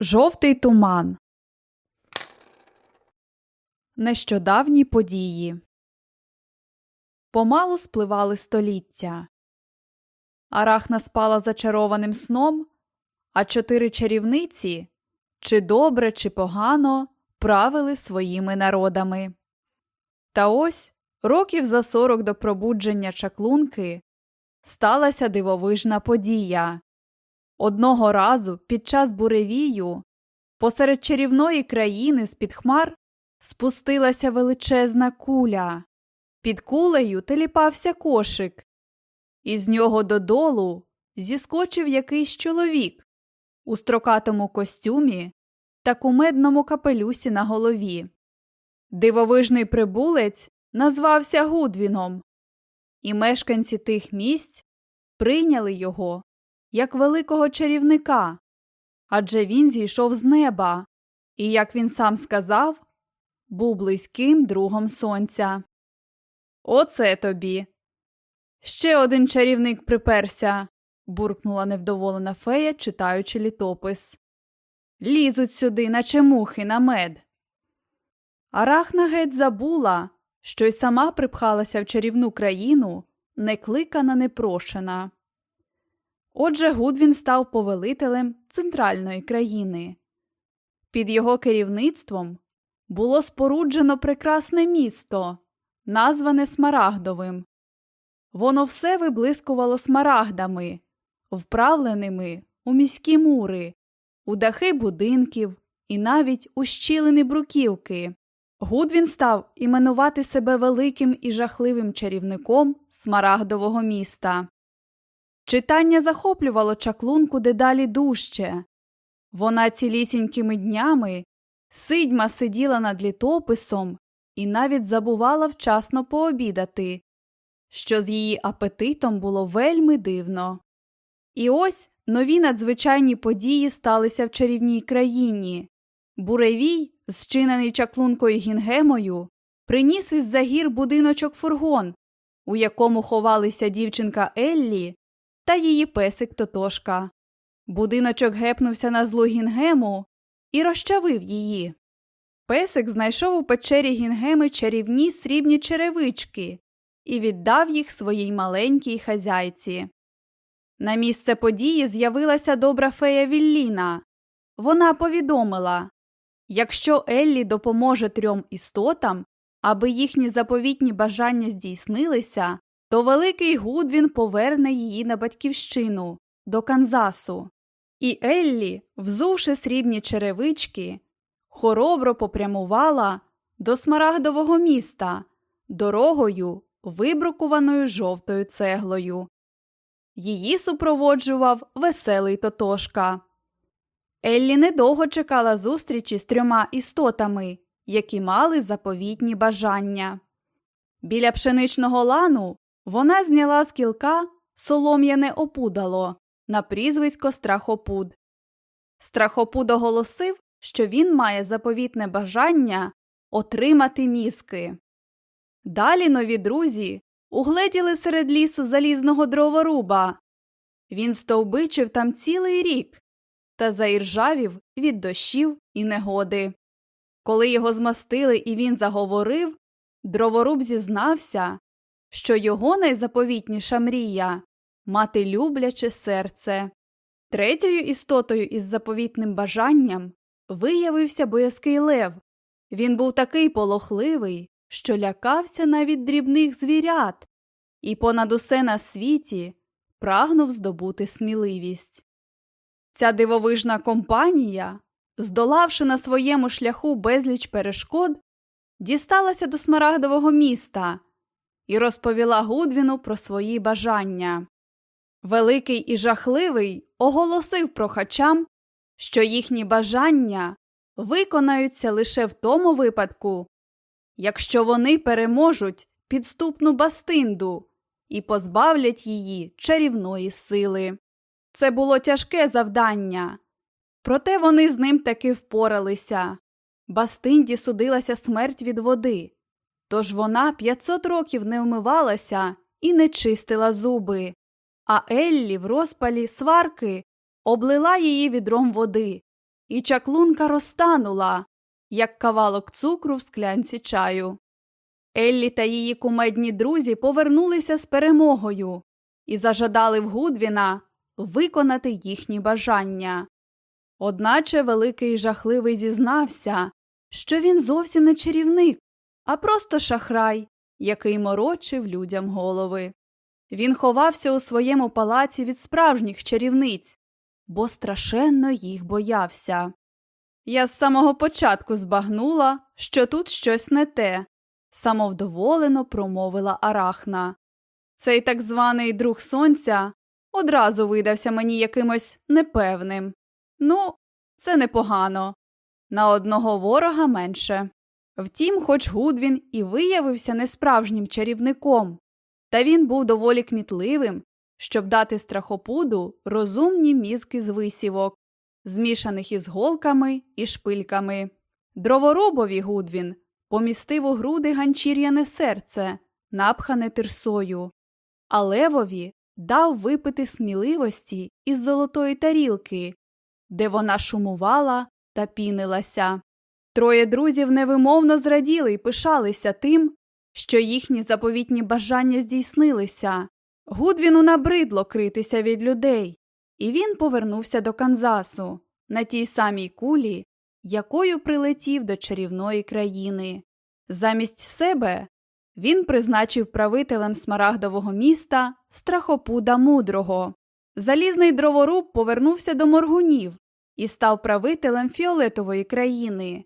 Жовтий туман. Нещодавні події. Помалу спливали століття. Арахна спала зачарованим сном, а чотири чарівниці чи добре, чи погано правили своїми народами. Та ось років за сорок до пробудження чаклунки сталася дивовижна подія. Одного разу під час буревію посеред чарівної країни з-під хмар спустилася величезна куля. Під кулею теліпався кошик. Із нього додолу зіскочив якийсь чоловік у строкатому костюмі та кумедному капелюсі на голові. Дивовижний прибулець назвався Гудвіном, і мешканці тих місць прийняли його як великого чарівника, адже він зійшов з неба і, як він сам сказав, був близьким другом сонця. Оце тобі. Ще один чарівник приперся, буркнула невдоволена фея, читаючи літопис. Лізуть сюди, наче мухи на мед. Арахна геть забула, що й сама припхалася в чарівну країну, не кликана, не прошена. Отже, Гудвін став повелителем центральної країни. Під його керівництвом було споруджено прекрасне місто, назване Смарагдовим. Воно все виблискувало смарагдами, вправленими у міські мури, у дахи будинків і навіть у щілини бруківки. Гудвін став іменувати себе великим і жахливим чарівником смарагдового міста. Читання захоплювало чаклунку дедалі дужче. Вона цілісінькими днями сидьма сиділа над літописом і навіть забувала вчасно пообідати, що з її апетитом було вельми дивно. І ось нові надзвичайні події сталися в чарівній країні. Буревій, зчинений чаклункою Гінгемою, приніс із за гір будиночок фургон, у якому ховалися дівчинка Еллі та її песик Тотошка. Будиночок гепнувся на злу Гінгему і розчавив її. Песик знайшов у печері Гінгеми чарівні срібні черевички і віддав їх своїй маленькій хазяйці. На місце події з'явилася добра фея Вілліна. Вона повідомила якщо Еллі допоможе трьом істотам, аби їхні заповітні бажання здійснилися, то великий Гудвін поверне її на батьківщину до Канзасу. І Еллі, взувши срібні черевички, хоробро попрямувала до смарагдового міста дорогою, вибрукуваною жовтою цеглою. Її супроводжував веселий Тотошка. Еллі недовго чекала зустрічі з трьома істотами, які мали заповітні бажання. Біля пшеничного лану вона зняла з кілка солом'яне опудало на прізвисько Страхопуд. Страхопуд оголосив, що він має заповітне бажання отримати мізки. Далі нові друзі угледіли серед лісу залізного дроворуба. Він стовбичив там цілий рік та заіржавів від дощів і негоди. Коли його змастили і він заговорив, дроворуб зізнався, що його найзаповітніша мрія мати любляче серце. Третьою істотою із заповітним бажанням виявився боязкий лев. Він був такий полохливий, що лякався навіть дрібних звірят, і понад усе на світі прагнув здобути сміливість. Ця дивовижна компанія, здолавши на своєму шляху безліч перешкод, дісталася до смарагдового міста і розповіла Гудвіну про свої бажання. Великий і жахливий оголосив прохачам, що їхні бажання виконаються лише в тому випадку, якщо вони переможуть підступну бастинду і позбавлять її чарівної сили. Це було тяжке завдання, проте вони з ним таки впоралися. Бастинді судилася смерть від води, тож вона 500 років не вмивалася і не чистила зуби, а Еллі в розпалі сварки облила її відром води і чаклунка розтанула, як кавалок цукру в склянці чаю. Еллі та її кумедні друзі повернулися з перемогою і зажадали в Гудвіна виконати їхні бажання. Одначе великий жахливий зізнався, що він зовсім не чарівник, а просто шахрай, який морочив людям голови. Він ховався у своєму палаці від справжніх чарівниць, бо страшенно їх боявся. Я з самого початку збагнула, що тут щось не те, самовдоволено промовила Арахна. Цей так званий друг сонця одразу видався мені якимось непевним. Ну, це непогано. На одного ворога менше. Втім, хоч Гудвін і виявився несправжнім чарівником, та він був доволі кмітливим, щоб дати страхопуду розумні мізки з висівок, змішаних із голками і шпильками. Дроворубові Гудвін помістив у груди ганчір'яне серце, напхане тирсою, а левові дав випити сміливості із золотої тарілки, де вона шумувала та пінилася. Троє друзів невимовно зраділи й пишалися тим, що їхні заповітні бажання здійснилися. Гудвіну набридло критися від людей, і він повернувся до Канзасу на тій самій кулі, якою прилетів до чарівної країни. Замість себе він призначив правителем смарагдового міста страхопуда мудрого. Залізний дроворуб повернувся до моргунів і став правителем фіолетової країни,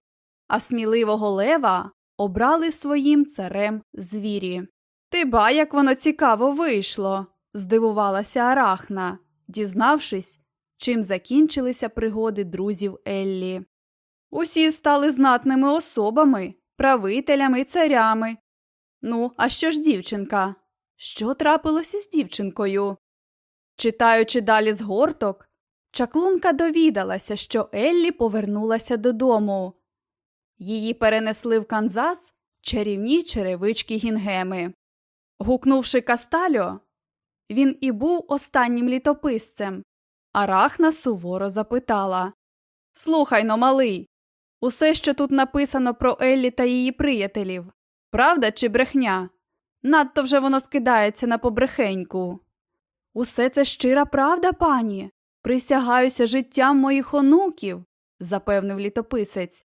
а сміливого лева обрали своїм царем звірі. Ти ба, як воно цікаво вийшло, здивувалася Арахна, дізнавшись, чим закінчилися пригоди друзів Еллі. Усі стали знатними особами, правителями царями. Ну, а що ж дівчинка? Що трапилося з дівчинкою? Читаючи далі з горток, чаклунка довідалася, що Еллі повернулася додому. Її перенесли в Канзас чарівні черевички гінгеми. Гукнувши Кастальо, він і був останнім літописцем. Арахна суворо запитала Слухай но, малий, усе, що тут написано про Еллі та її приятелів, правда чи брехня? Надто вже воно скидається на побрехеньку. Усе це щира правда, пані. Присягаюся життям моїх онуків, запевнив літописець.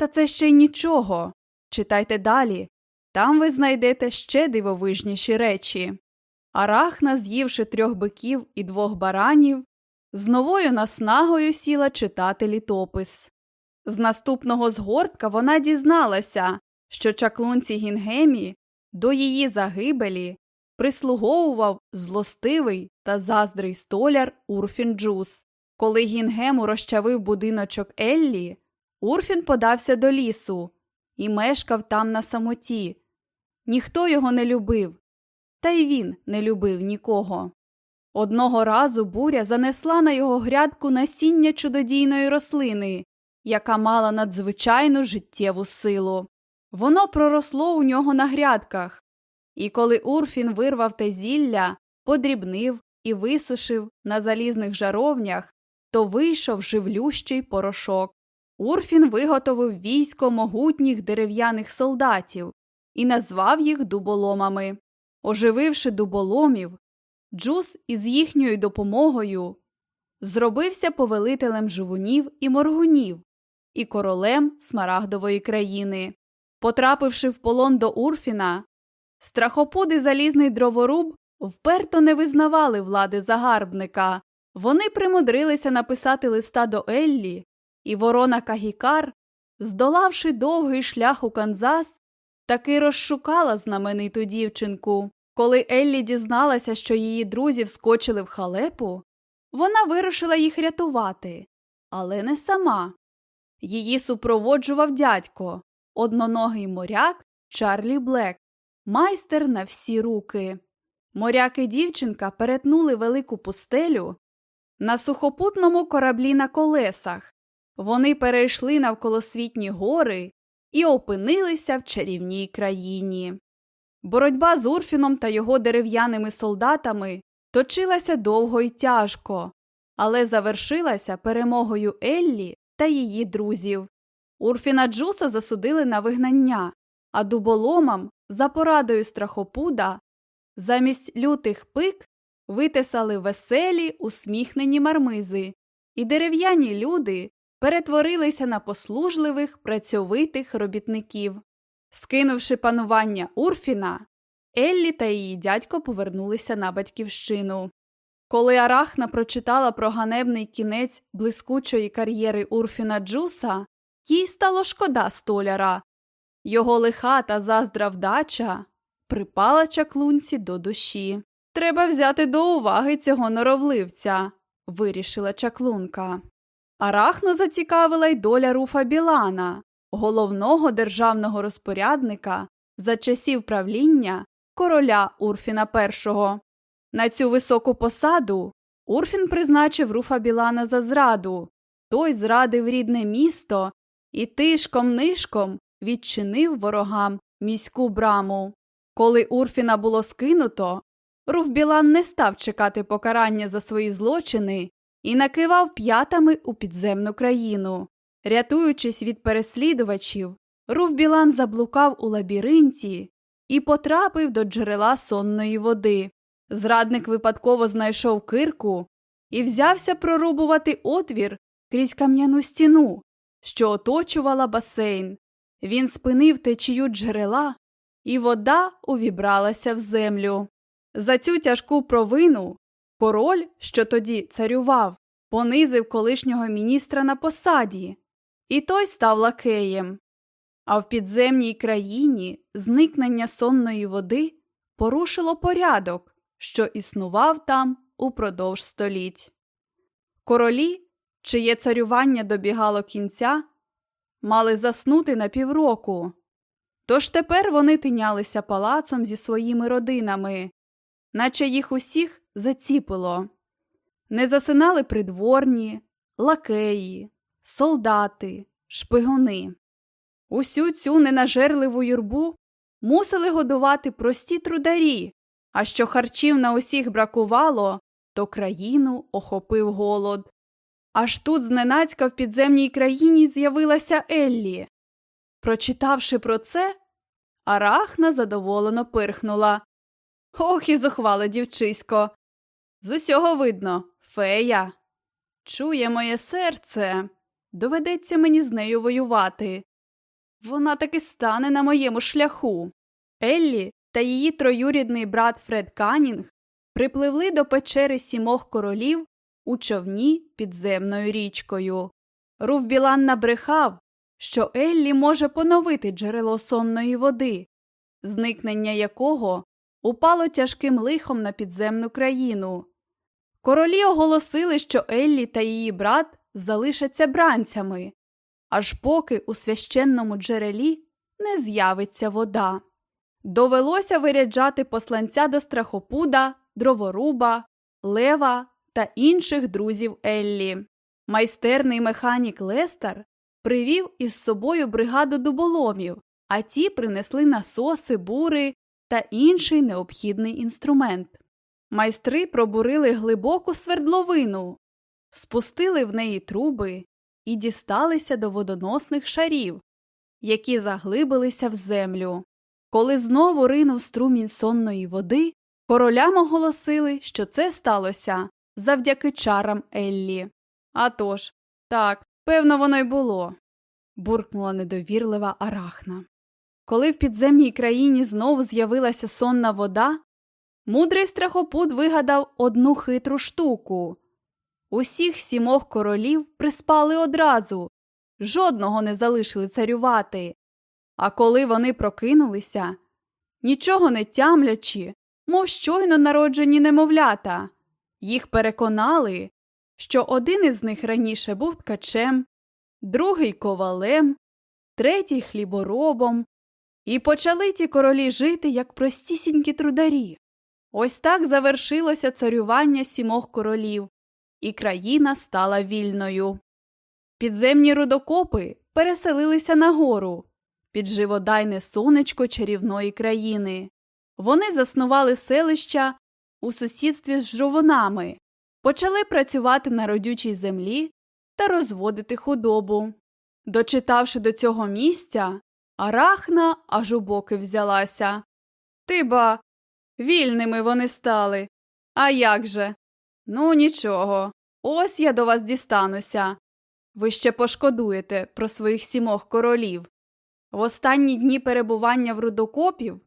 Та це ще й нічого. Читайте далі. Там ви знайдете ще дивовижніші речі. Арахна, з'ївши трьох биків і двох баранів, з новою наснагою сіла читати літопис. З наступного згортка вона дізналася, що чаклунці Гінгемі до її загибелі прислуговував злостивий та заздрий столяр Урфін Джус. Коли Гінгему розчавив будиночок Еллі, Урфін подався до лісу і мешкав там на самоті. Ніхто його не любив, та й він не любив нікого. Одного разу буря занесла на його грядку насіння чудодійної рослини, яка мала надзвичайну життєву силу. Воно проросло у нього на грядках, і коли Урфін вирвав те зілля, подрібнив і висушив на залізних жаровнях, то вийшов живлющий порошок. Урфін виготовив військо могутніх дерев'яних солдатів і назвав їх дуболомами. Ожививши дуболомів, Джус із їхньою допомогою зробився повелителем живунів і моргунів і королем Смарагдової країни. Потрапивши в полон до Урфіна, страхопуди залізний дроворуб вперто не визнавали влади загарбника. Вони примудрилися написати листа до Еллі, і ворона Кагікар, здолавши довгий шлях у Канзас, таки розшукала знамениту дівчинку. Коли Еллі дізналася, що її друзі вскочили в халепу, вона вирушила їх рятувати, але не сама. Її супроводжував дядько, одноногий моряк Чарлі Блек, майстер на всі руки. Моряк і дівчинка перетнули велику пустелю на сухопутному кораблі на колесах. Вони перейшли навколосвітні гори і опинилися в чарівній країні. Боротьба з Урфіном та його дерев'яними солдатами точилася довго й тяжко, але завершилася перемогою Еллі та її друзів. Урфіна Джуса засудили на вигнання, а дуболомам за порадою страхопуда замість лютих пик витисали веселі, усміхнені мармизи, і дерев'яні люди перетворилися на послужливих, працьовитих робітників. Скинувши панування Урфіна, Еллі та її дядько повернулися на батьківщину. Коли Арахна прочитала про ганебний кінець блискучої кар'єри Урфіна Джуса, їй стало шкода столяра. Його лиха та заздра вдача припала чаклунці до душі. Треба взяти до уваги цього норовливця, вирішила чаклунка. Арахно зацікавила й доля Руфа Білана, головного державного розпорядника за часів правління короля Урфіна І. На цю високу посаду Урфін призначив Руфа Білана за зраду, той зрадив рідне місто і тишком нишком відчинив ворогам міську браму. Коли Урфіна було скинуто, Руф Білан не став чекати покарання за свої злочини і накивав п'ятами у підземну країну. Рятуючись від переслідувачів, Руф Білан заблукав у лабіринті і потрапив до джерела сонної води. Зрадник випадково знайшов кирку і взявся прорубувати отвір крізь кам'яну стіну, що оточувала басейн. Він спинив течію джерела, і вода увібралася в землю. За цю тяжку провину король, що тоді царював, понизив колишнього міністра на посаді, і той став лакеєм. А в підземній країні зникнення сонної води порушило порядок, що існував там упродовж століть. Королі, чиє царювання добігало кінця, мали заснути на півроку. Тож тепер вони тинялися палацом зі своїми родинами, наче їх усіх заціпило. Не засинали придворні, лакеї, солдати, шпигуни. Усю цю ненажерливу юрбу мусили годувати прості трударі, а що харчів на усіх бракувало, то країну охопив голод. Аж тут зненацька в підземній країні з'явилася Еллі. Прочитавши про це, Арахна задоволено пирхнула. Ох і зухвала дівчисько. З усього видно, фея. Чує моє серце. Доведеться мені з нею воювати. Вона таки стане на моєму шляху. Еллі та її троюрідний брат Фред Канінг припливли до печери сімох королів у човні підземною річкою. Руф Білан набрехав, що Еллі може поновити джерело сонної води, зникнення якого упало тяжким лихом на підземну країну. Королі оголосили, що Еллі та її брат залишаться бранцями, аж поки у священному джерелі не з'явиться вода. Довелося виряджати посланця до страхопуда, дроворуба, лева та інших друзів Еллі. Майстерний механік Лестер привів із собою бригаду дуболомів, а ті принесли насоси, бури та інший необхідний інструмент. Майстри пробурили глибоку свердловину, спустили в неї труби і дісталися до водоносних шарів, які заглибилися в землю. Коли знову ринув струмінь сонної води, королям оголосили, що це сталося завдяки чарам Еллі. «А тож, так, певно, воно й було, буркнула недовірлива арахна. Коли в підземній країні знову з'явилася сонна вода, мудрий страхопут вигадав одну хитру штуку. Усіх сімох королів приспали одразу, жодного не залишили царювати. А коли вони прокинулися, нічого не тямлячи, мов щойно народжені немовлята, їх переконали, що один із них раніше був ткачем, другий ковалем, третій хліборобом, і почали ті королі жити як простісінькі трударі. Ось так завершилося царювання сімох королів, і країна стала вільною. Підземні рудокопи переселилися нагору під живодайне сонечко чарівної країни. Вони заснували селища у сусідстві з жовонами, почали працювати на родючій землі та розводити худобу. Дочитавши до цього місця, Арахна аж у боки взялася. Ти ба, вільними вони стали. А як же? Ну, нічого. Ось я до вас дістануся. Ви ще пошкодуєте про своїх сімох королів. В останні дні перебування в рудокопів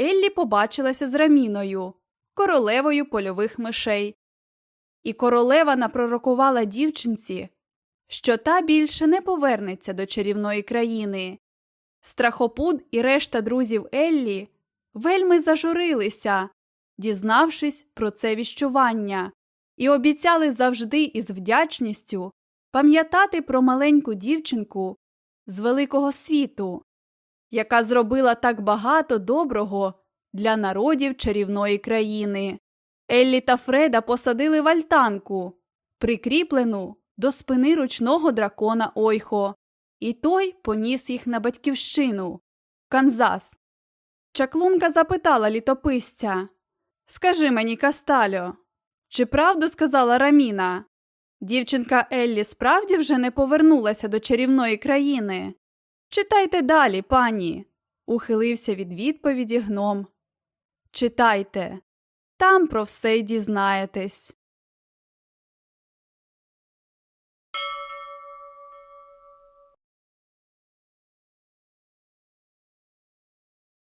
Еллі побачилася з Раміною, королевою польових мишей. І королева напророкувала дівчинці, що та більше не повернеться до чарівної країни. Страхопуд і решта друзів Еллі вельми зажурилися, дізнавшись про це віщування, і обіцяли завжди із вдячністю пам'ятати про маленьку дівчинку з великого світу, яка зробила так багато доброго для народів чарівної країни. Еллі та Фреда посадили в альтанку, прикріплену до спини ручного дракона Ойхо, і той поніс їх на батьківщину Канзас. Чаклунка запитала літописця Скажи мені, Кастальо, чи правду сказала Раміна? Дівчинка Еллі справді вже не повернулася до чарівної країни. Читайте далі, пані, ухилився від відповіді гном. Читайте, там про все й дізнаєтесь.